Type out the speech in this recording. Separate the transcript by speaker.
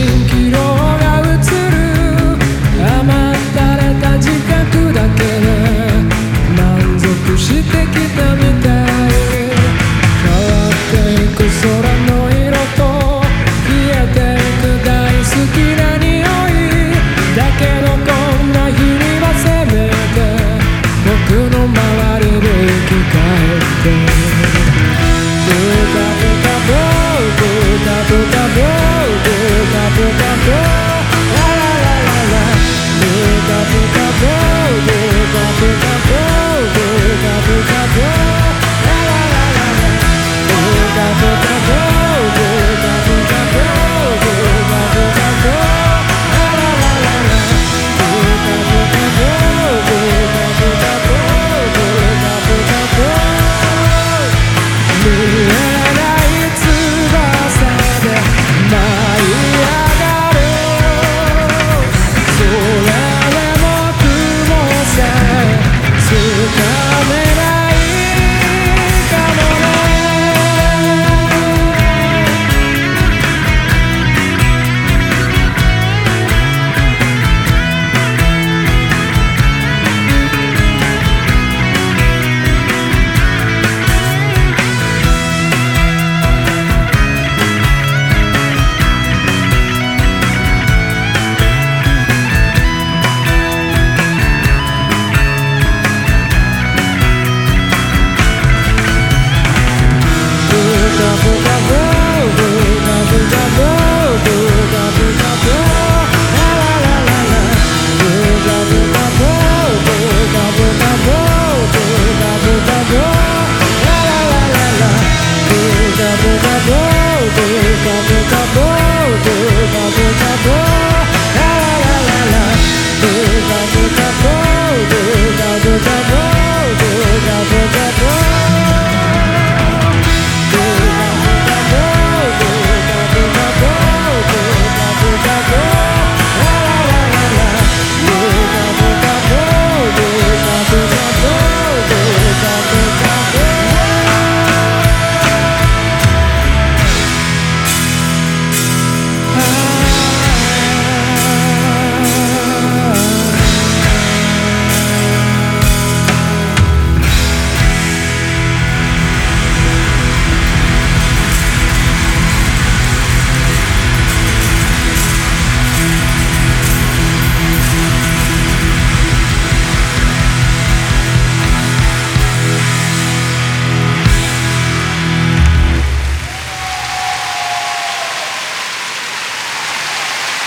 Speaker 1: thinking